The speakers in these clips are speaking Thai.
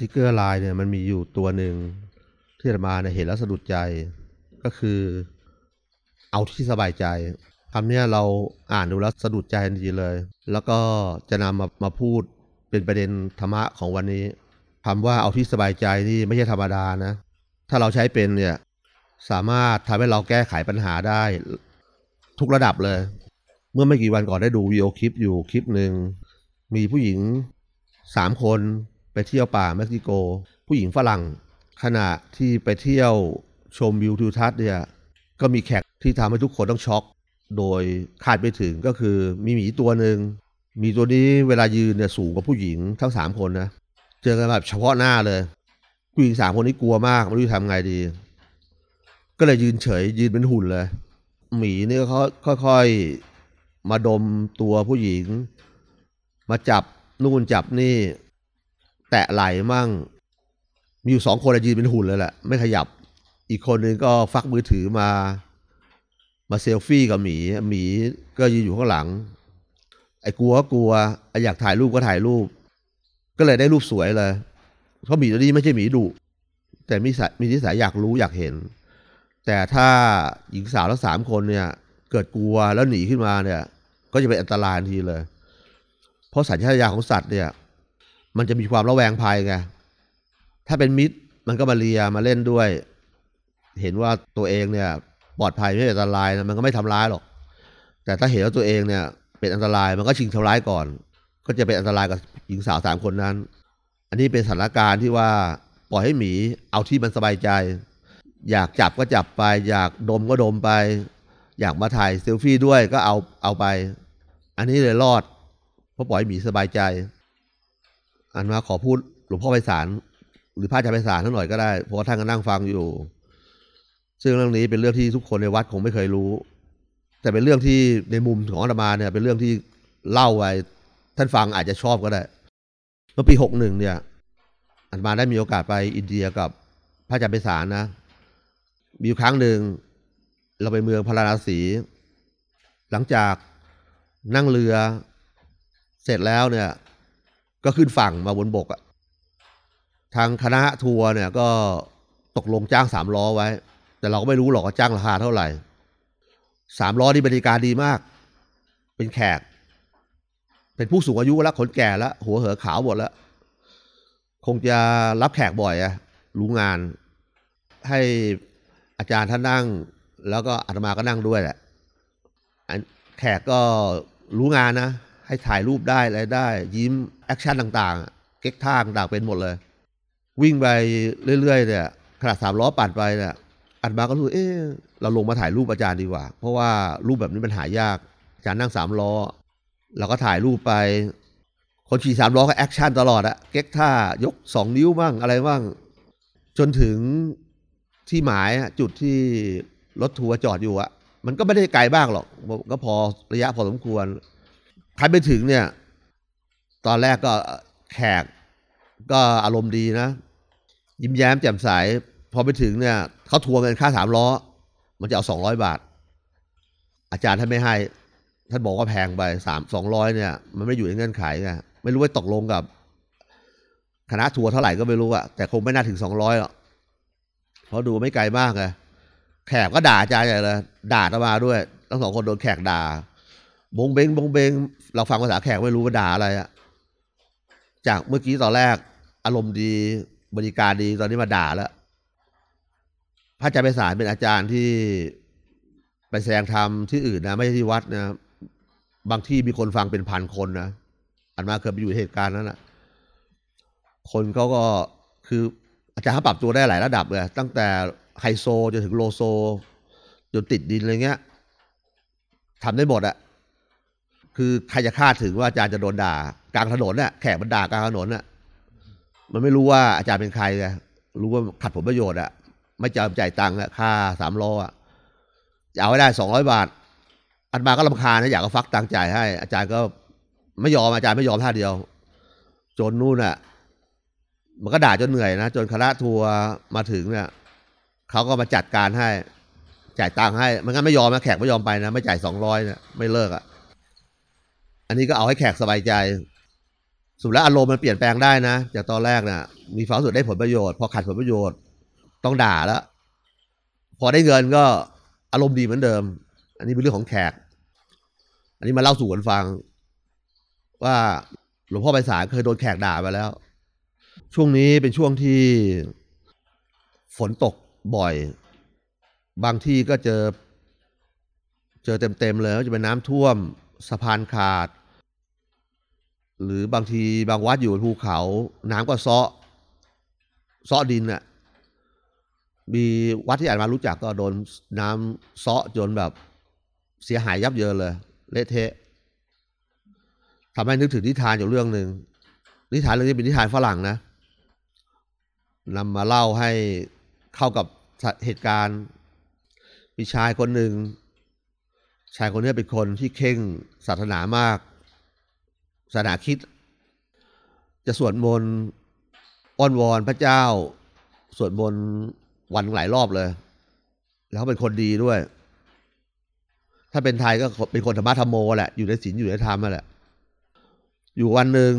ติกเกอร์ลายเนี่ยมันมีอยู่ตัวหนึ่งที่อามาเนี่ยเห็นแล้วสะดุดใจก็คือเอาที่สบายใจคำนี้เราอ่านดูแล้วสะดุดใจทันทีเลย แล้วก็จะนำมามาพูดเป็นประเด็นธรรมะของวันนี้คำว่าเอาที่สบายใจนี่ไม่ใช่ธรรมดานะ ถ้าเราใช้เป็นเนี่ยสามารถทำให้เราแก้ไขปัญหาได้ทุกระดับเลย เมื่อไม่กี่วันก่อนได้ดูวิดีโอคลิปอยู่คลิปหนึ่งมีผู้หญิงสามคน ไปเที่ยวป่าเม็กซิโก ผู้หญิงฝรั่ง ขณะที่ไปเที่ยวชมวิวทิวทัศน์เนี่ยก็มีแขกที่ทำให้ทุกคนต้องช็อก โดยคาดไม่ถึงก็คือมีหมีตัวหนึ่งมีตัวนี้เวลายืนเนี่ยสูงกว่าผู้หญิงทั้งสามคนนะเจอกันแบบเฉพาะหน้าเลย ผู้หญิงสามคนนี้กลัวมากไม่รู้จะทำไงดี ก็เลยยืนเฉยยืนเป็นหุ่นเลย หมีนี่เขาค่อยๆมาดมตัวผู้หญิง มาจับนู่นจับนี่ แตะไหลมั่ง มีอยู่สองคนยืนเป็นหุ่นเลยแหละ ไม่ขยับ อีกคนนึงก็ฟักมือถือมา มาเซลฟี่กับหมี หมีก็ยืนอยู่ข้างหลัง ไอ้กลัวก็กลัว ไอ้อยากถ่ายรูปก็ถ่ายรูป ก็เลยได้รูปสวยเลย เพราะหมีตัวนี้ไม่ใช่หมีดุ แต่มีสายมีนิสัยอยากรู้อยากเห็น แต่ถ้าหญิงสาวทั้งสามคนเนี่ย เกิดกลัวแล้วหนีขึ้นมาเนี่ย ก็จะเป็นอันตรายทันทีเลย เพราะสัญชาตญาณของสัตว์เนี่ย มันจะมีความระแวงภัยไง ถ้าเป็นมิตรมันก็มาเลียมาเล่นด้วย เห็นว่าตัวเองเนี่ยปลอดภัยไม่เป็นอันตรายนะมันก็ไม่ทำร้ายหรอก แต่ถ้าเห็นว่าตัวเองเนี่ย เป็นอันตรายมันก็ชิงทำร้ายก่อน ก็จะเป็นอันตรายกับหญิงสาวสามคนนั้น อันนี้เป็นสถานการณ์ที่ว่าปล่อยให้หมีเอาที่มันสบายใจ อยากจับก็จับไป อยากดมก็ดมไป อยากมาถ่ายเซลฟี่ด้วยก็เอาเอาไป อันนี้เลยรอดเพราะปล่อยหมีสบายใจ อันมาขอพูดหลวงพ่อไพศาลหรือพระอาจารย์ไพศาลท่านหน่อยก็ได้ เพราะว่าท่านก็นั่งฟังอยู่ ซึ่งเรื่องนี้เป็นเรื่องที่ทุกคนในวัดคงไม่เคยรู้ แต่เป็นเรื่องที่ในมุมของอาตมาเนี่ย เป็นเรื่องที่เล่าไว้ท่านฟังอาจจะชอบก็ได้เมื่อปีหกหนึ่งเนี่ยอาตมาได้มีโอกาสไปอินเดียกับพระอาจารย์ไพศาลนะ มีอยู่ครั้งหนึ่งเราไปเมืองพาราณสี หลังจากนั่งเรือเสร็จแล้วเนี่ย ก็ขึ้นฝั่งมาบนบกอะทางคณะทัวร์เนี่ยก็ตกลงจ้างสามล้อไว้ แต่เราก็ไม่รู้หรอกว่าจ้างราคาเท่าไหร่สามล้อที่บริการดีมาก เป็นแขก เป็นผู้สูงอายุแล้วคนแก่แล้วหัวเหอขาวหมดแล้ว คงจะรับแขกบ่อยอะรู้งาน ให้อาจารย์ท่านนั่ง แล้วก็อาตมาก็นั่งด้วยแหละแขกก็รู้งานนะ ให้ถ่ายรูปได้อะไรได้ ยิ้ม action ต่างๆ เก๊กท่าต่างๆเป็นหมดเลย วิ่งไปเรื่อย ๆ เนี่ยขนาดสามล้อปั่นไปเนี่ยอาตมาก็รู้เออเราลงมาถ่ายรูปอาจารย์ดีกว่า เพราะว่ารูปแบบนี้มันหายากอาจารย์นั่งสามล้อเราก็ถ่ายรูปไป คนขี่สามล้อก็ action ตลอดอะเก๊กท่ายกสองนิ้วบ้างอะไรบ้างจนถึงที่หมายจุดที่รถทัวร์จอดอยู่อะมันก็ไม่ได้ไกลมากหรอก ก็พอระยะพอสมควรครั้นไปถึงเนี่ย ตอนแรกก็แขกก็อารมณ์ดีนะ ยิ้มแย้มแจ่มใสพอไปถึงเนี่ยเขาทวงเงินค่าสามล้อ มันจะเอาสองร้อยบาท อาจารย์ท่านไม่ให้ ท่านบอกว่าแพงไปสามสองร้อยเนี่ย มันไม่อยู่ในเงื่อนไขไงไม่รู้ว่าตกลงกับ คณะทัวร์เท่าไหร่ก็ไม่รู้อะแต่คงไม่น่าถึงสองร้อยหรอกเพราะดูไม่ไกลมากไงแขกก็ด่าอาจารย์ใหญ่เลยด่าตมาด้วยทั้งสองคนโดนแขกด่าบงเบงบงเบงเราฟังภาษาแขกไม่รู้ว่าด่าอะไรอะ จากเมื่อกี้ตอนแรก อารมณ์ดีบริการดีตอนนี้มาด่าแล้วพระอาจารย์ไพศาลเป็นอาจารย์ที่ไปแสดงธรรมที่อื่นนะ ไม่ใช่ที่วัดนะบางที่มีคนฟังเป็นพันคนนะอันมาเคยไปอยู่เหตุการณ์นั้นนะคนเขาก็คืออาจารย์เขาปรับตัวได้หลายระดับเลยตั้งแต่ไฮโซจนถึงโลโซจนติดดินอะไรเงี้ยทำได้หมดอะคือใครจะคาดถึงว่าอาจารย์จะโดนด่า ลางถนนน่ะแขกมันด่ากลางถนนน่ะ มันไม่รู้ว่าอาจารย์เป็นใครไงรู้ว่าขัดผลประโยชน์อะ ไม่จะจ่ายตังค์อะค่าสามล้ออะจะเอาให้ได้สองร้อยบาท อันมาก็ลำคาญนะอยากก็ฟักตังค์จ่ายให้ อาจารย์ก็ไม่ยอมอาจารย์ไม่ยอมท่าเดียว จนนู่นอะมันก็ด่าจนเหนื่อยนะจนคณะทัวร์มาถึงเนี่ยเขาก็มาจัดการให้จ่ายตังค์ให้มันงั้นไม่ยอมนะแขกไม่ยอมไปนะ ไม่จ่ายสองร้อยเนี่ยไม่เลิกอะ อันนี้ก็เอาให้แขกสบายใจ สุดแล้วอารมณ์มันเปลี่ยนแปลงได้นะจากตอนแรกน่ะ มีความสึกได้ผลประโยชน์ พอขาดผลประโยชน์ ต้องด่าแล้ว พอได้เงินก็อารมณ์ดีเหมือนเดิม อันนี้เป็นเรื่องของแขก อันนี้มาเล่าสู่กันฟัง ว่าหลวงพ่อไปสารเคยโดนแขกด่ามาแล้ว ช่วงนี้เป็นช่วงที่ฝนตกบ่อย บางที่ก็เจอ เจอเต็มๆเลยจะเป็นน้ำท่วมสะพานขาด หรือบางทีบางวัดอยู่บนภูเขา น้ำก็ซาะเซาะดินน่ะมีวัดที่อ่านมารู้จักก็โดนน้ำซาะจนแบบเสียหายยับเยินเลย เละเทะทำให้นึกถึงนิทานอยู่เรื่องหนึ่งนิทานเรื่องนี้เป็นนิทานฝรั่งนะนำมาเล่าให้เข้ากับเหตุการณ์มีชายคนหนึ่งชายคนนี้เป็นคนที่เข่งศาสนามาก ศาสนาคิด จะสวดมนต์อ้อนวอนพระเจ้า สวดมนต์วันหลายรอบเลย แล้วเป็นคนดีด้วย ถ้าเป็นไทยก็เป็นคนธรรมะธรรมโมแหละอยู่ในศีลอยู่ในธรรมนั่แหละ อยู่วันหนึ่ง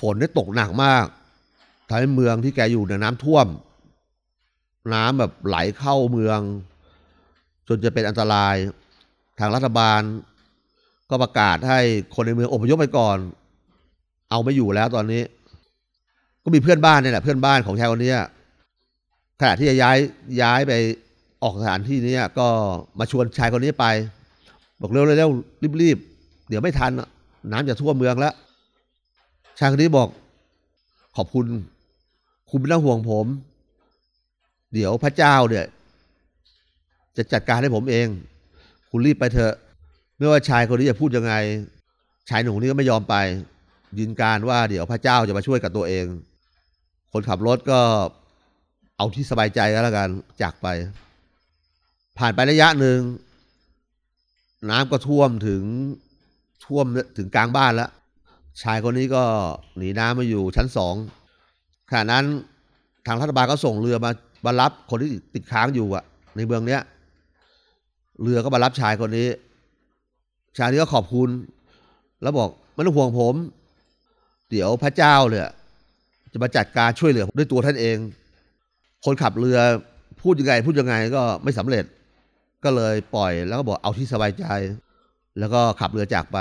ฝนได้ตกหนักมากทำให้เมืองที่แกอยู่เนี่ยน้ำท่วม น้ำแบบไหลเข้าเมือง จนจะเป็นอันตราย ทางรัฐบาล ก็ประกาศให้คนในเมืองอพยพไปก่อน เอาไม่อยู่แล้วตอนนี้ ก็มีเพื่อนบ้านเนี่ยแหละเพื่อนบ้านของชายคนนี้ขณะที่จะย้ายย้ายไปออกสถานที่นี้ก็มาชวนชายคนนี้ไป บอกเร็วเร็วรีบรีบเดี๋ยวไม่ทันน้ำจะท่วมเมืองแล้วชายคนนี้บอกขอบคุณ คุณไม่ต้องห่วงผม เดี๋ยวพระเจ้าเนี่ย จะจัดการให้ผมเอง คุณรีบไปเถอะ ไม่ว่าชายคนนี้จะพูดยังไง ชายหนุ่มคนนี้ก็ไม่ยอมไป ยืนการว่าเดี๋ยวพระเจ้าจะมาช่วยกับตัวเอง คนขับรถก็เอาที่สบายใจก็แล้วกันจากไป ผ่านไประยะหนึ่งน้ำก็ท่วมถึงท่วมถึงกลางบ้านแล้วชายคนนี้ก็หนีน้ำมาอยู่ชั้นสองขณะนั้นทางรัฐบาลก็ส่งเรือมามารับคนที่ติดค้างอยู่อะในเมืองเนี้ย เรือก็มารับชายคนนี้ ชาลีก็ขอบคุณ แล้วบอกไม่ต้องห่วงผม เดี๋ยวพระเจ้าเนี่ยจะมาจัดการช่วยเหลือด้วยตัวท่านเอง คนขับเรือพูดยังไง พูดยังไงก็ไม่สำเร็จ ก็เลยปล่อยแล้วก็บอกเอาที่สบายใจ แล้วก็ขับเรือจากไป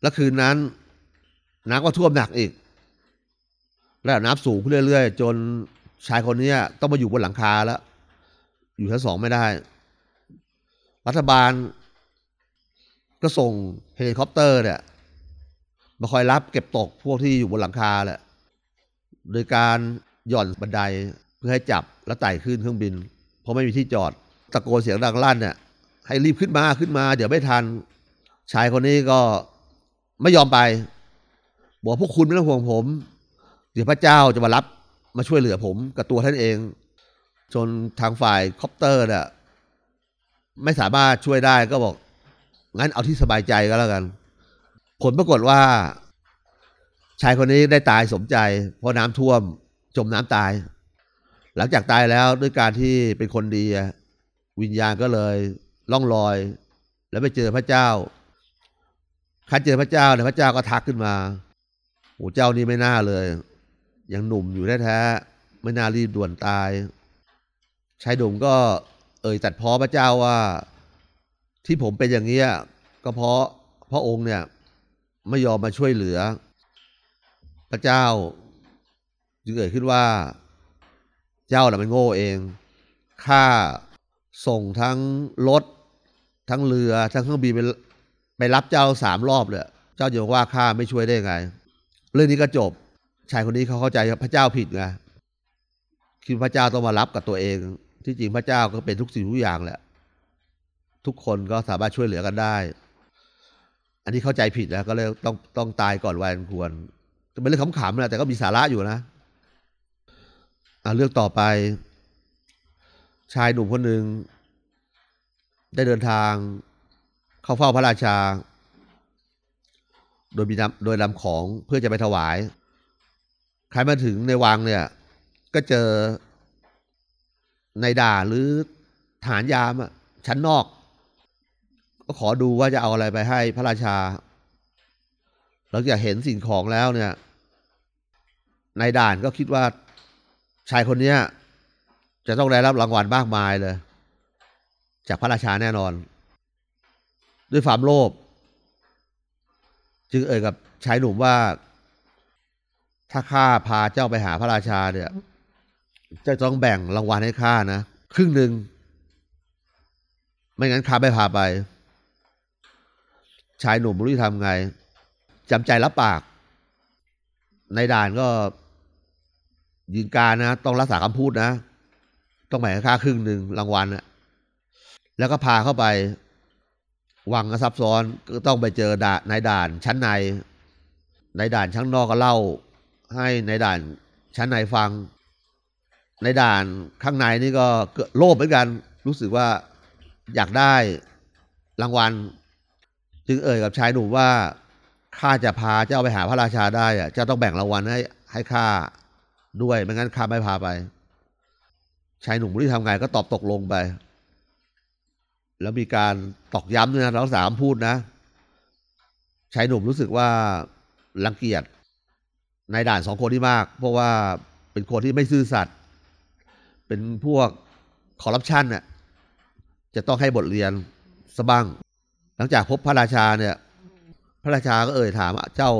แล้วคืนนั้นน้ำก็ท่วมหนักอีก ระดับน้ำสูงขึ้นเรื่อยๆ จนชายคนนี้ต้องมาอยู่บนหลังคาแล้ว อยู่ชั้นสองไม่ได้ รัฐบาล ก็ส่งเฮลิคอปเตอร์เนี่ยมาคอยรับเก็บตกพวกที่อยู่บนหลังคาแหละโดยการหย่อนบันไดเพื่อให้จับแล้วไต่ขึ้นเครื่องบิน เพราะไม่มีที่จอดตะโกนเสียงดังลั่นเนี่ยให้รีบขึ้นมาขึ้นมา เดี๋ยวไม่ทันชายคนนี้ก็ไม่ยอมไป บอกพวกคุณไม่ต้องห่วงผม เดี๋ยวพระเจ้าจะมารับมาช่วยเหลือผมกับตัวท่านเอง จนทางฝ่ายคอปเตอร์เนี่ยไม่สามารถช่วยได้ก็บอก งั้นเอาที่สบายใจก็แล้วกัน ผลปรากฏว่า ชายคนนี้ได้ตายสมใจ เพราะน้ำท่วมจมน้ำตาย หลังจากตายแล้วด้วยการที่เป็นคนดี วิญญาณก็เลยล่องลอย แล้วไปเจอพระเจ้าครั้นเจอพระเจ้าเนี่ยพระเจ้าก็ทักขึ้นมาโอ้เจ้านี่ไม่น่าเลย ยังหนุ่มอยู่แท้ๆไม่น่ารีบด่วนตายชายหนุ่มก็เอ่ยตัดพ้อพระเจ้าว่า ที่ผมเป็นอย่างนี้ก็เพราะพระองค์เนี่ยไม่ยอมมาช่วยเหลือ พระเจ้าจึงเอ่ยขึ้นว่า เจ้าน่ะมันโง่เองข้าส่งทั้งรถทั้งเรือทั้งเครื่องบินไปไปรับเจ้าสามรอบเลยเจ้าจะว่าข้าไม่ช่วยได้ไง เรื่องนี้ก็จบชายคนนี้เขาเข้าใจพระเจ้าผิดไงคิดพระเจ้าต้องมารับกับตัวเอง ที่จริงพระเจ้าก็เป็นทุกสิ่งทุกอย่างแหละ ทุกคนก็สามารถช่วยเหลือกันได้ อันนี้เข้าใจผิดนะก็เลยต้องต้องตายก่อนวัยอันควรเป็นเรื่องขำๆนะแต่ก็มีสาระอยู่นะอ่าเรื่องต่อไป ชายหนุ่มคนหนึ่งได้เดินทางเข้าเฝ้าพระราชา โดยมีนำโดยนำของเพื่อจะไปถวายใครมาถึงในวังเนี่ย ก็เจอในด่าหรือฐานยามชั้นนอก ก็ขอดูว่าจะเอาอะไรไปให้พระราชารลังจากเห็นสิ่งของแล้วเนี่ยนายด่านก็คิดว่าชายคนนี้จะต้องได้รับรางวัลมากมายเลย จากพระราชาแน่นอน ด้วยความโลภจึงเอ่ยกับชายหนุ่มว่า ถ้าข้าพาเจ้าไปหาพระราชาเนี่ยเจะต้องแบ่งรางวัลให้ข้านะ ครึ่งหนึ่ง ไม่งั้นข้าไม่พาไป ชายหนุ่มไม่รู้จะทำไงจำใจรับปากในด่านก็ยืนการนะ ต้องรักษาคำพูดนะ ต้องแบ่งค่าครึ่งหนึ่งรางวัลนะแล้วก็พาเข้าไป วังซับซ้อนก็ต้องไปเจอด่านในด่านชั้นใน ในด่านชั้นนอกก็เล่า ให้ในด่านชั้นในฟัง ในด่านข้างในนี่ก็เกิดโลภเหมือนกัน รู้สึกว่าอยากได้รางวัล จึงเอ่ยกับชายหนุ่มว่าข้าจะพาเจ้าไปหาพระราชาได้อะเจ้าต้องแบ่งรางวัลให้ให้ข้าด้วยไม่งั้นข้าไม่พาไป ชายหนุ่มไม่รู้ทำไงก็ตอบตกลงไป แล้วมีการตอกย้ำด้วยนะรักษาคำพูดนะชายหนุ่มรู้สึกว่ารังเกียจในด่านสองคนที่มาก เพราะว่าเป็นคนที่ไม่ซื่อสัตย์เป็นพวกคอร์รัปชันน่ะจะต้องให้บทเรียนสบ้าง หลังจากพบพระราชาเนี่ย พระราชาก็เอ่ยถามเจ้า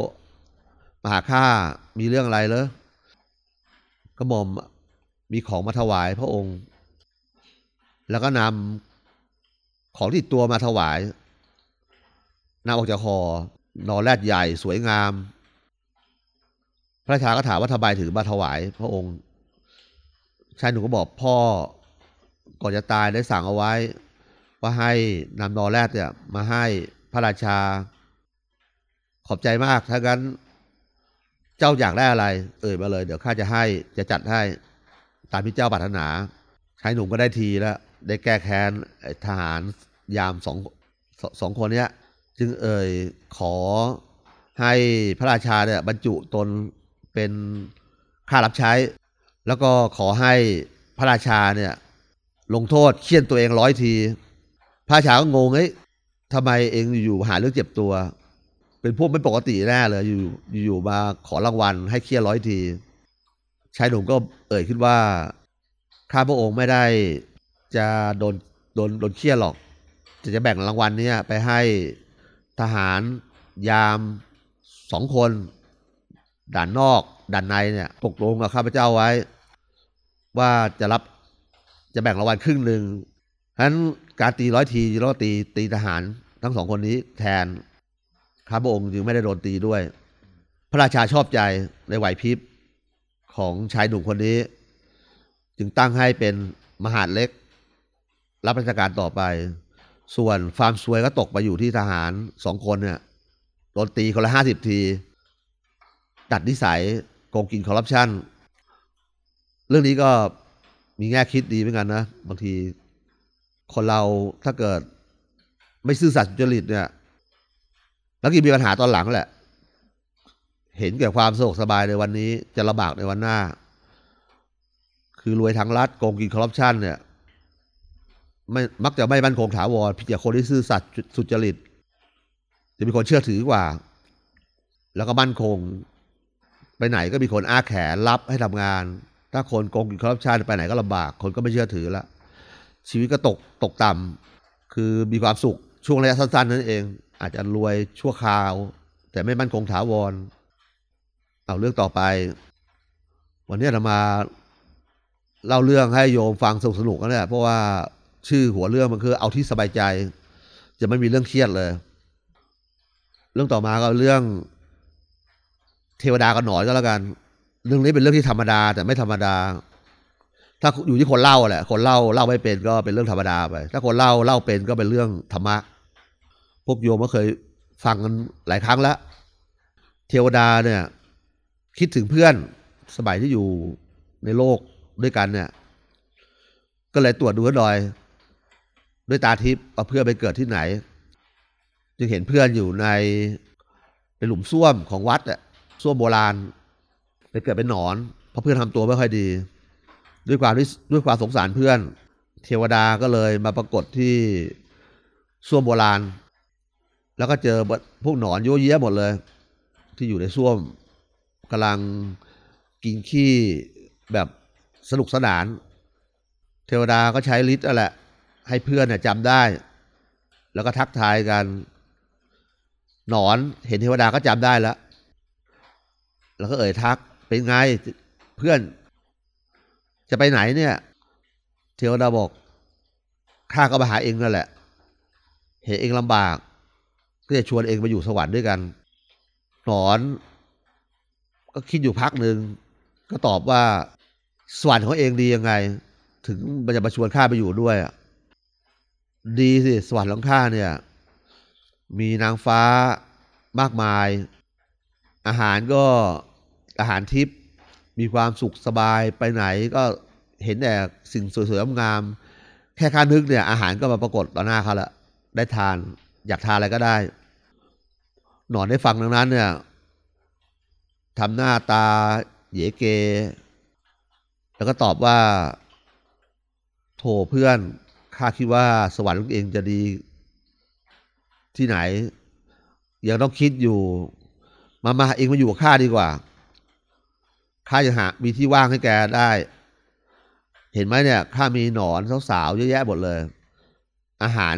มาหาข้ามีเรื่องอะไรเหรอกระหม่อมมีของมาถวายพระองค์ แล้วก็นำของที่ตัวมาถวายนำออกจากคอนอแรดใหญ่สวยงาม พระราชาก็ถามว่าทำไมถึงมาถวายพระองค์ชายหนุ่มก็บอกพ่อก่อนจะตายได้สั่งเอาไว้ ว่าให้นำนอแรดเนี่ยมาให้พระราชา ขอบใจมากถ้างั้น เจ้าอยากได้อะไร เอ่ยมาเลย เดี๋ยวข้าจะให้จะจัดให้ตามที่เจ้าปรารถนาชายหนุ่มก็ได้ทีแล้ว ได้แก้แค้นทหารยามสองสสองคนเนี้ย จึงเอ่ยขอให้พระราชาเนี่ยบรรจุตนเป็นข้ารับใช้ แล้วก็ขอให้พระราชาเนี่ยลงโทษเคี่ยนตัวเองร้อยที พระราชาก็งงเอ้ยทำไมเองอยู่หาเรื่องเจ็บตัว เป็นพวกไม่ปกติแน่เลยอยู่อยู่มาขอรางวัลให้เคี่ยนร้อยทีชายหนุ่มก็เอ่ยขึ้นว่าข้าพระองค์ไม่ได้จะโดนโดนโดนเคี่ยนหรอก จะจะแบ่งรางวัลเนี้ยไปให้ทหารยามสองคน ด่านนอก ด่านในเนี่ยตกลงกับข้าพเจ้าไว้ ว่าจะรับจะแบ่งรางวัลครึ่งหนึ่งฉะนั้น การตีร้อยทีแล้วตีตีทหารทั้งสองคนนี้แทนข้าพระองค์จึงไม่ได้โดนตีด้วย พระราชาชอบใจในไหวพริบของชายหนุ่มคนนี้ จึงตั้งให้เป็นมหาดเล็ก รับราชการต่อไป ส่วนฟาร์มซวยก็ตกไปอยู่ที่ทหารสองคนเนี่ยโดนตีคนละห้าสิบที ตัดนิสัยโกงกินคอร์รัปชันเรื่องนี้ก็มีแง่คิดดีเหมือนกันนะ บางที คนเราถ้าเกิด ไม่ซื่อสัตย์สุจริตเนี่ย แล้วก็มีปัญหาตอนหลังแหละ เห็นแก่ความสะดวกสบายในวันนี้จะลำบากในวันหน้า คือรวยทางรัฐโกงกินคอร์รัปชันเนี่ยไม่มักจะไม่มั่นคงถาวรพียงแต่คนที่ซื่อสัตย์สุจริต จะมีคนเชื่อถือกว่า แล้วก็มั่นคง ไปไหนก็มีคนอ้าแขนรับให้ทำงาน ถ้าคนโกงกินคอร์รัปชันไปไหนก็ลำบาก คนก็ไม่เชื่อถือละ ชีวิตก็ตกตกต่ำคือมีความสุขช่วงระยะสั้นๆนั่นเอง อาจจะรวยชั่วคราว แต่ไม่มั่นคงถาวร เอาเรื่องต่อไป วันนี้เรามาเล่าเรื่องให้โยมฟังสนุกสนุกๆกันเนี่เพราะว่าชื่อหัวเรื่องมันคือ เอาที่สบายใจ จะไม่มีเรื่องเครียดเลย เรื่องต่อมาก็เรื่อง เทวดากับหนอนก็แล้วกัน เรื่องนี้เป็นเรื่องที่ธรรมดา แต่ไม่ธรรมดา ถ้าอยู่ที่คนเล่าแหละ คนเล่าเล่าไม่เป็นก็เป็นเรื่องธรรมดาไป ถ้าคนเล่าเล่าเป็นก็เป็นเรื่องธรรมะ พวกโยมก็เคยฟังกันหลายครั้งแล้ว เทวดาเนี่ย คิดถึงเพื่อนสมัยที่อยู่ในโลกด้วยกันเนี่ย ก็เลยตรวจดูหน่อย ด้วยตาทิพย์ว่าเพื่อนไปเกิดที่ไหน จึงเห็นเพื่อนอยู่ในเป็นหลุมส้วมของวัดอะส้วมโบราณ ไปเกิดเป็นหนอน เพราะเพื่อนทำตัวไม่ค่อยดี ด้วยความด้วยความสงสารเพื่อน เทวดาก็เลยมาปรากฏที่ส้วมโบราณ แล้วก็เจอพวกหนอนโยเยะหมดเลย ที่อยู่ในส้วมกำลังกินขี้แบบสนุกสนาน เทวดาก็ใช้ฤทธิ์นั่นแหละให้เพื่อนเนี่ยจำได้ แล้วก็ทักทายกัน หนอนเห็นเทวดาก็จำได้แล้ว แล้วก็เอ่ยทักเป็นไงเพื่อน จะไปไหนเนี่ย เทวดาบอกข้าก็มาหาเองนั่นแหละ เห็นเองลำบากก็จะชวนเองมาอยู่สวรรค์ด้วยกันหนอน ก็คิดอยู่พักหนึ่งก็ตอบว่าสวรรค์ของเองดียังไง ถึงมันจะมาชวนข้าไปอยู่ด้วยดีสิสวรรค์ของข้าเนี่ย มีนางฟ้ามากมาย อาหารก็อาหารทิพย์ มีความสุขสบายไปไหนก็เห็นแต่สิ่งสวยๆงาม แค่ข้านึกเนี่ยอาหารก็มาปรากฏต่อหน้าเขาละได้ทานอยากทานอะไรก็ได้ หนอนได้ฟังดังนั้นเนี่ยทำหน้าตาเยเก แล้วก็ตอบว่า โถเพื่อนข้าคิดว่าสวรรค์เองจะดี ที่ไหน ยังต้องคิดอยู่ มามาเองมาอยู่กับข้าดีกว่า ข้าจะหา มีที่ว่างให้แกได้ เห็นไหมเนี่ยข้ามีหนอนสาวๆเยอะแยะหมดเลย อาหาร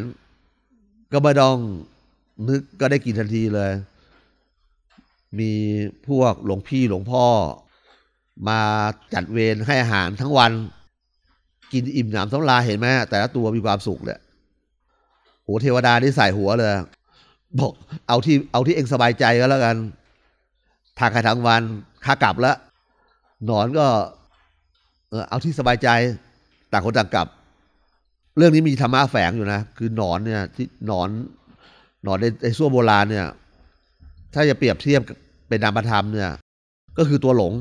ก็ไม่ต้องนึกก็ได้กินทันทีเลย มีพวกหลวงพี่หลวงพ่อ มาจัดเวรให้อาหารทั้งวัน กินอิ่มหนำสำราญเห็นไหมแต่ละตัวมีความสุขเลยโหเทวดานี่ใส่หัวเลยบอกเอาที่เอาที่เองสบายใจก็แล้วกัน ทางใครทางวันข้ากลับแล้ว หนอนก็เออเอาที่สบายใจต่างคนต่างกลับ เรื่องนี้มีธรรมะแฝงอยู่นะ คือหนอนเนี่ยที่หนอนหนอนในในส่วโบราณเนี่ย ถ้าจะเปรียบเทียบเป็นนามธรรมเนี่ย ก็คือตัวหลง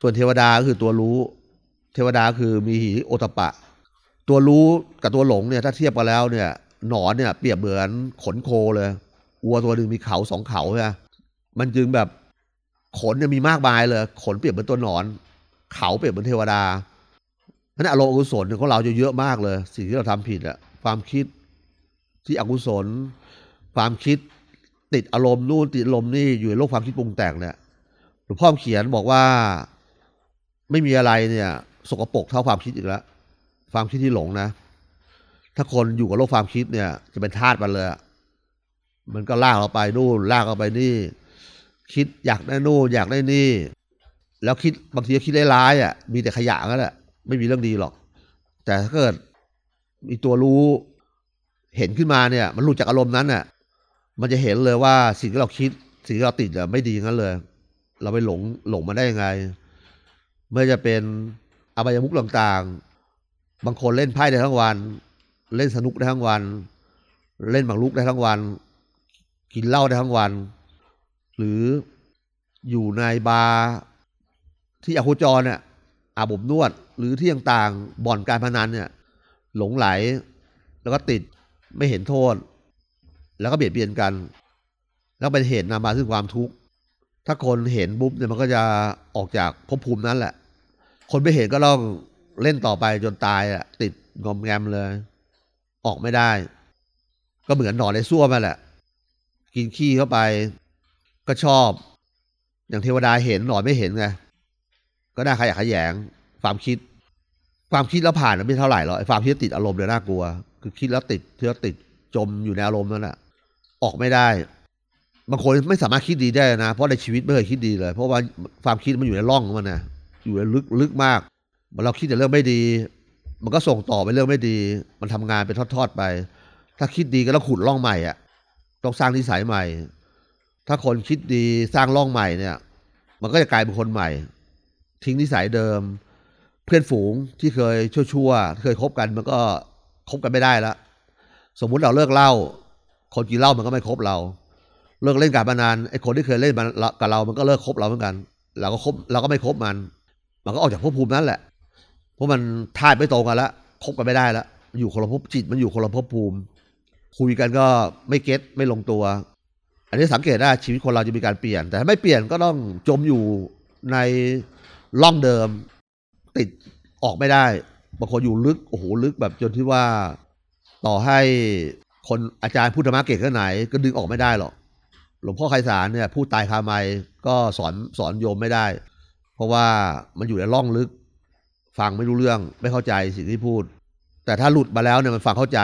ส่วนเทวดาก็คือตัวรู้ เทวดาคือมีหิโอตปะ ตัวรู้กับตัวหลงเนี่ย ถ้าเทียบกันแล้วเนี่ย หนอนเนี่ย เปรียบเหมือนขนโคเลยวัวตัวหนึ่งมีเขาสองเขาใช่ไหมมันจึงแบบ ขนเนี่ยมีมากมายเลย ขนเปรียบเหมือนตัวหนอน เขาเปรียบเหมือนเทวดาเพราะนั้นอารมณ์อกุศลของเราจะเยอะมากเลย สิ่งที่เราทำผิดอะความคิดที่อกุศล ความคิดติดอารมณ์นู่นติดอารมณ์นี่อยู่ในโลกความคิดปรุงแต่งเนี่ยหลวงพ่อเขียนบอกว่าไม่มีอะไรเนี่ย สกปรกเท่าความคิดอีกแล้วความคิดที่หลงนะ ถ้าคนอยู่กับโลกความคิดเนี่ย จะเป็นทาสมันเลย มันก็ลากเราไปนู่นลากเราไปนี่ คิดอยากได้นู่นอยากได้นี่ แล้วคิดบางทีก็คิดร้ายๆอะ มีแต่ขยะก็แหละไม่มีเรื่องดีหรอก แต่ถ้าเกิดมีตัวรู้เห็นขึ้นมาเนี่ย มันหลุดจากอารมณ์นั้นน่ะ มันจะเห็นเลยว่าสิ่งที่เราคิด สิ่งที่เราติดอะไม่ดีงั้นเลย เราไปหลงหลงมาได้ยังไงไม่จะเป็นอบายมุกต่างๆ บางคนเล่นไพ่ได้ทั้งวัน เล่นสนุกได้ทั้งวัน เล่นหมากรุกได้ทั้งวัน กินเหล้าได้ทั้งวัน หรืออยู่ในบาร์ที่อโคจรเนี่ยอาบอบนวด หรือที่ต่างๆบ่อนการพนันเนี่ย หลงไหล แล้วก็ติดไม่เห็นโทษ แล้วก็เบียดเบียนกัน แล้วเป็นเหตุนำมาซึ่งความทุกข์ถ้าคนเห็นปุ๊บเนี่ยมันก็จะออกจากภพภูมินั้นแหละ คนไม่เห็นก็ต้องเล่นต่อไปจนตายอะติดงอมแงมเลย ออกไม่ได้ ก็เหมือนหนอนในส้วมนั่นแหละ กินขี้เข้าไป ก็ชอบ อย่างเทวดาเห็นหนอนไม่เห็นไงก็น่าขยะขยง ความคิด ความคิดแล้วผ่านไม่เท่าไหร่หรอกความคิดติดอารมณ์เนี่ยน่ากลัว คือคิดแล้วติดเทือติดจมอยู่ในอารมณ์นั่นแหละออกไม่ได้บางคนไม่สามารถคิดดีได้นะ เพราะในชีวิตไม่เคยคิดดีเลย เพราะว่าความคิดมันอยู่ในร่องของมันนะอยู่ในลึกลึกมากเราคิดแต่เรื่องไม่ดี มันก็ส่งต่อไปเรื่องไม่ดี มันทำงานเป็นทอดๆไป ถ้าคิดดีก็ต้องขุดร่องใหม่อะต้องสร้างนิสัยใหม่ ถ้าคนคิดดีสร้างร่องใหม่เนี่ย มันก็จะกลายเป็นคนใหม่ ทิ้งนิสัยเดิม เพื่อนฝูงที่เคยชั่วๆเคยคบกันมันก็คบกันไม่ได้แล้วสมมุติเราเลิกเหล้าคนกินเหล้ามันก็ไม่คบเรา เลิกเล่นการพนันไอ้คนที่เคยเล่นกับเรา มันก็เลิกคบเราเหมือนกันเราก็คบเราก็ไม่คบมัน มันก็ออกจากภพภูมินั้นแหละเพราะมันธาตุไม่ตรงกันแล้วคบกันไม่ได้แล้วอยู่คนละภพจิตมันอยู่คนละภพภูมิ คุยกันก็ไม่เก็ตไม่ลงตัว อันนี้สังเกตได้ชีวิตคนเราจะมีการเปลี่ยน แต่ถ้าไม่เปลี่ยนก็ต้องจมอยู่ในล่องเดิม ติดออกไม่ได้บางคนอยู่ลึกโอ้โหลึกแบบจนที่ว่า ต่อให้คนอาจารย์พูดธรรมะเก่งแค่ไหน ก็ดึงออกไม่ได้หรอกหลวงพ่อไคสารเนี่ยพูดตายคาไมก็สอนสอนโยมไม่ได้ เพราะว่ามันอยู่ในร่องลึก ฟังไม่รู้เรื่องไม่เข้าใจสิ่งที่พูด แต่ถ้าหลุดมาแล้วเนี่ยมันฟังเข้าใจ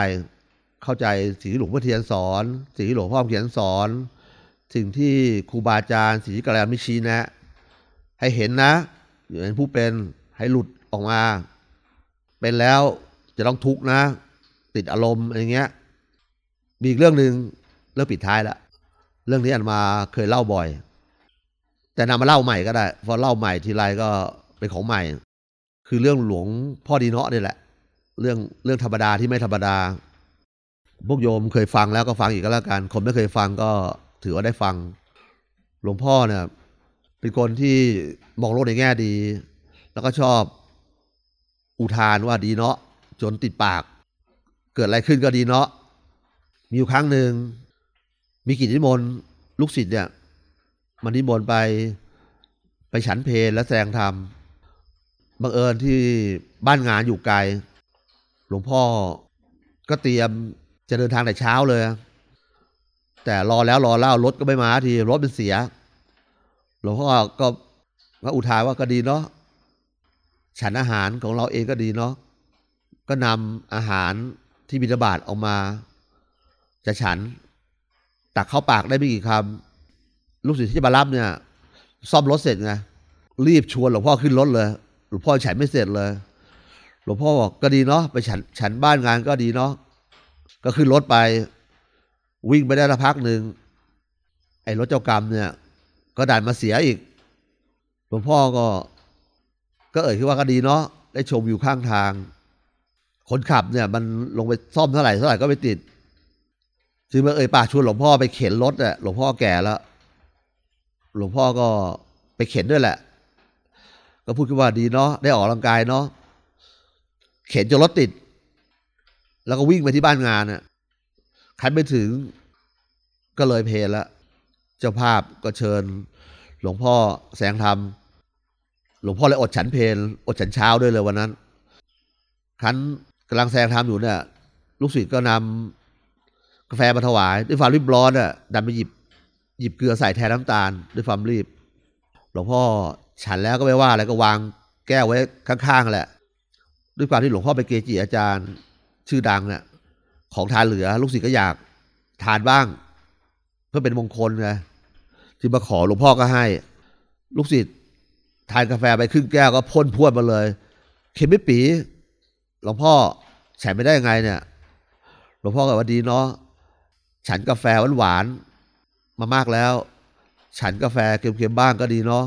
เข้าใจสิ่งที่หลวงพ่อเทียนสอน สิ่งที่หลวงพ่อเขียนสอน สิ่งที่ครูบาอาจารย์สิ่งที่กระแลมิชี้แนะ ให้เห็นนะอยู่เป็นผู้เป็นให้หลุดออกมา เป็นแล้วจะต้องทุกข์นะ ติดอารมณ์อะไรเงี้ย มีอีกเรื่องหนึ่งเรื่องปิดท้ายละเรื่องนี้อันมาเคยเล่าบ่อย แต่นำมาเล่าใหม่ก็ได้เพราะเล่าใหม่ทีไรก็เป็นของใหม่ คือเรื่องหลวงพ่อดีเนาะนี่แหละ เรื่องเรื่องธรรมดาที่ไม่ธรรมดาพวกโยมเคยฟังแล้วก็ฟังอีกก็แล้วกันคนไม่เคยฟังก็ ถือว่าได้ฟัง หลวงพ่อเนี่ยเป็นคนที่มองโลกในแง่ดี แล้วก็ชอบอุทานว่าดีเนาะจนติดปาก เกิดอะไรขึ้นก็ดีเนาะมีอยู่ครั้งหนึ่งมีกิจนิมนต์ลูกศิษย์เนี่ยมันนิมนต์ไปไปฉันเพลและแสดงธรรมบังเอิญที่บ้านงานอยู่ไกล หลวงพ่อก็เตรียมจะเดินทางแต่เช้าเลย แต่รอแล้วรอเล่ารถก็ไม่มาทีรถเป็นเสียหลวงพ่อก็ก็อุทานว่าก็ดีเนาะฉันอาหารของเราเองก็ดีเนาะก็นำอาหารที่บิณฑบาตออกมา จะฉันตักเข้าปากได้ไม่กี่คำลูกศิษย์ที่มารับเนี่ย ซ่อมรถเสร็จไงรีบชวนหลวงพ่อขึ้นรถเลย หลวงพ่อฉันไม่เสร็จเลย หลวงพ่อบอกก็ดีเนาะไปฉันฉันบ้านงานก็ดีเนาะก็ขึ้นรถไป วิ่งไปได้สักพักหนึ่งไอ้รถเจ้ากรรมเนี่ย ก็ดันมาเสียอีกหลวงพ่อก็ ก็เอ่ยขึ้นว่าก็ดีเนาะได้ชมอยู่ข้างทาง คนขับเนี่ย มันลงไปซ่อมเท่าไหร่เท่าไหร่ก็ไม่ติดจึงมาเอ่ยปากชวนหลวงพ่อไปเข็นรถอะหลวงพ่อแก่แล้ว หลวงพ่อก็ไปเข็นด้วยแหละ ก็พูดขึ้นว่าดีเนาะได้ออกกำลังกายเนาะเข็นจนรถติด แล้วก็วิ่งไปที่บ้านงานน่ะคันไปถึง ก็เลยเพลล้วเจ้าภาพก็เชิญ หลวงพ่อแสงธรรม หลวงพ่อเลยอดฉันเพลอดฉันเช้าด้วยเลยวันนั้นคันกำลังแสงธรรมอยู่เนี่ยลูกศิษย์ก็นำกาแฟมาถวาย ด้วยความรีบร้อนอะดันไปหยิบหยิบเกลือใส่แทนน้ำตาล ด้วยความรีบ หลวงพ่อฉันแล้วก็ไม่ว่าอะไรก็วางแก้วไว้ข้างๆแหละ ด้วยความที่หลวงพ่อเป็นเกจิอาจารย์ชื่อดังเนี่ยของทานเหลือ ลูกศิษย์ก็อยากทานบ้าง เพื่อเป็นมงคลไงจึงมาขอหลวงพ่อก็ให้ ลูกศิษย์ทานกาแฟไปครึ่งแก้วก็พ่นพวดมาเลย เข็มไม่ปีหลวงพ่อฉันไม่ได้ยังไงเนี่ย หลวงพ่อก็ว่าดีเนาะฉันกาแฟหวานๆมามากแล้ว ฉันกาแฟเค็มๆบ้างก็ดีเนาะ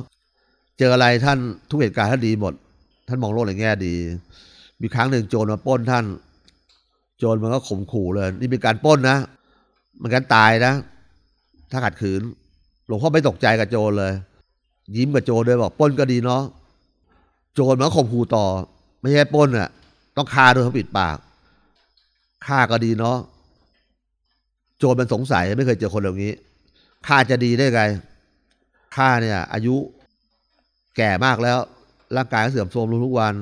เจออะไรท่านทุกเหตุการณ์ท่านดีหมด ท่านมองโลกในแง่ดี มีครั้งหนึ่งโจรมาป้นท่าน โจรมันก็ข่มขู่เลย นี่เป็นการป้นนะ มันกันตายนะ ถ้าขัดขืน หลวงพ่อไม่ตกใจกับโจรเลย ยิ้มกับโจรด้วยบอกป้นก็ดีเนาะโจรมันข่มขู่ต่อ ไม่ใช่ป้นอะ ต้องฆ่าด้วยเขาปิดปากฆ่าก็ดีเนาะโจรมันสงสัยไม่เคยเจอคนแบบนี้ฆ่าจะดีได้ไงฆ่าเนี่ย อายุแก่มากแล้ว ร่างกายก็เสื่อมโทรมลงทุกวัน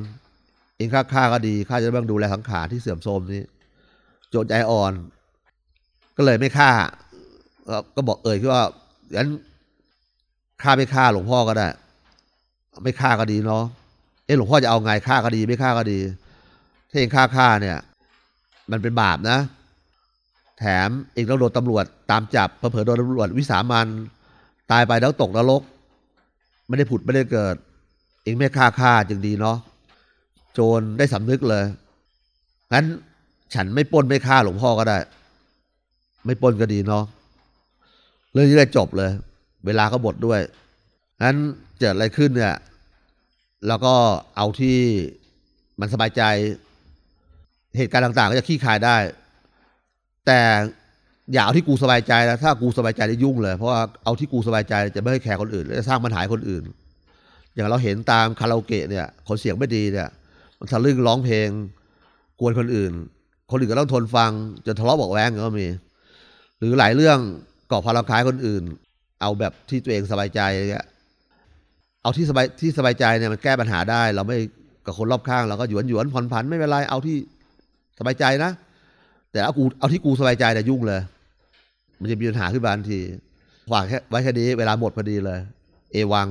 เองฆ่าฆ่าก็ดีฆ่าจะต้องดูแลสังขารที่เสื่อมโทรมนี้ โจรใจอ่อน ก็เลยไม่ฆ่า ก็บอกเอ่ยคือว่างั้นฆ่าไม่ฆ่าหลวงพ่อก็ได้ ไม่ฆ่าก็ดีเนาะเออหลวงพ่อจะเอาไงฆ่าก็ดี ไม่ฆ่าก็ดีถ้าเองฆ่าฆ่าเนี่ย มันเป็นบาปนะ แถมเองต้องโดนตำรวจตามจับเผลอโดนตำรวจวิสามันตายไปแล้วตกนรก ไม่ได้ผุดไม่ได้เกิด เองไม่ฆ่าฆ่าจึงดีเนาะโจรได้สำนึกเลยงั้นฉันไม่ป้นไม่ฆ่าหลวงพ่อก็ได้ ไม่ป้นก็ดีเนาะ เรื่องนี้ได้จบเลย เวลาก็บดด้วยงั้นเกิดอะไรขึ้นเนี่ยแล้วก็เอาที่มันสบายใจเหตุการณ์ต่างๆ ก็จะขี้คายได้ แต่อย่าเอาที่กูสบายใจนะถ้ากูสบายใจได้ยุ่งเลย เพราะว่าเอาที่กูสบายใจจะไม่ให้แคร์คนอื่นและจะสร้างปัญหาคนอื่น อย่างเราเห็นตามคาราโอเกะเนี่ยคนเสียงไม่ดีเนี่ย มันทะลึ่งร้องเพลง กวนคนอื่น คนอื่นก็ต้องทนฟังจนทะเลาะบอกแว้งก็มี หรือหลายเรื่อง ก่อความรำคาญคนอื่น เอาแบบที่ตัวเองสบายใจอะไรเงี้ยเอาที่สบายที่สบายใจเนี่ยมันแก้ปัญหาได้ เราไม่กับคนรอบข้างเราก็หยวนหยวนผ่อนผันไม่เป็นไรเอาที่สบายใจนะ แต่เอากูเอาที่กูสบายใจแต่ยยุ่งเลย มันจะมีปัญหาขึ้นมาทันทีฝากแค่ไว้แค่นี้เวลาหมดพอดีเลย เอวัง